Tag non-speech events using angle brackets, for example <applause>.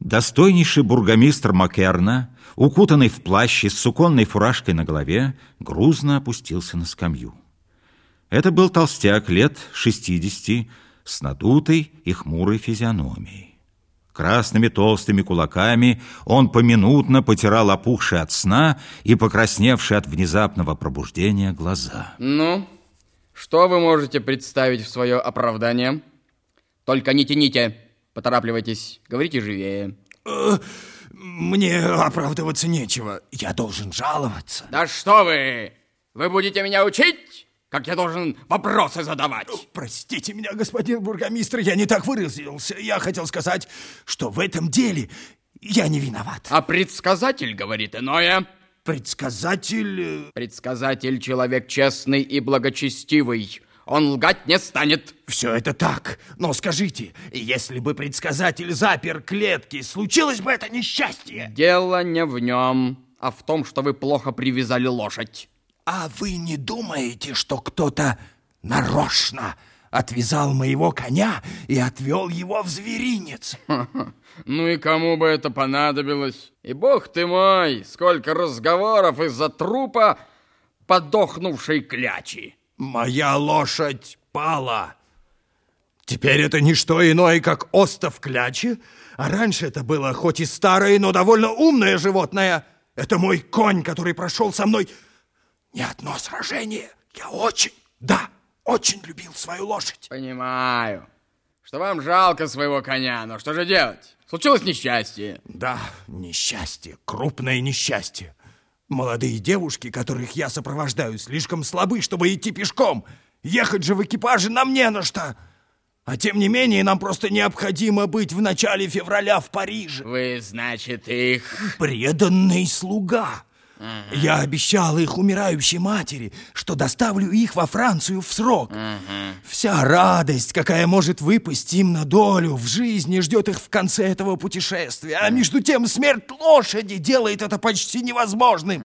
Достойнейший бургомистр Макерна, укутанный в плащ с суконной фуражкой на голове, грузно опустился на скамью. Это был толстяк лет шестидесяти с надутой и хмурой физиономией. Красными толстыми кулаками он поминутно потирал опухшие от сна и покрасневшие от внезапного пробуждения глаза. Ну, что вы можете представить в свое оправдание? Только не тяните. Поторапливайтесь, говорите живее. Э, мне оправдываться нечего. Я должен жаловаться. Да что вы! Вы будете меня учить, как я должен вопросы задавать? Простите меня, господин бургомистр, я не так выразился. Я хотел сказать, что в этом деле я не виноват. А предсказатель говорит иное. Предсказатель... Э, предсказатель человек честный и благочестивый. Он лгать не станет. Все это так. Но скажите, если бы предсказатель запер клетки, случилось бы это несчастье? Дело не в нем, а в том, что вы плохо привязали лошадь. А вы не думаете, что кто-то нарочно отвязал моего коня и отвел его в зверинец? <laughs> Ну и кому бы это понадобилось? И бог ты мой, сколько разговоров из-за трупа подохнувшей клячи. Моя лошадь пала. Теперь это не что иное, как остов клячи, а раньше это было хоть и старое, но довольно умное животное. Это мой конь, который прошел со мной не одно сражение. Я очень, да, очень любил свою лошадь. Понимаю, что вам жалко своего коня, но что же делать? Случилось несчастье. Да, несчастье, крупное несчастье. Молодые девушки, которых я сопровождаю, слишком слабы, чтобы идти пешком. Ехать же в экипаже нам не на что. А тем не менее, нам просто необходимо быть в начале февраля в Париже. Вы, значит, их... Преданный слуга. Я обещал их умирающей матери, что доставлю их во Францию в срок. Вся радость, какая может выпасть им на долю в жизни, ждет их в конце этого путешествия. А между тем смерть лошади делает это почти невозможным.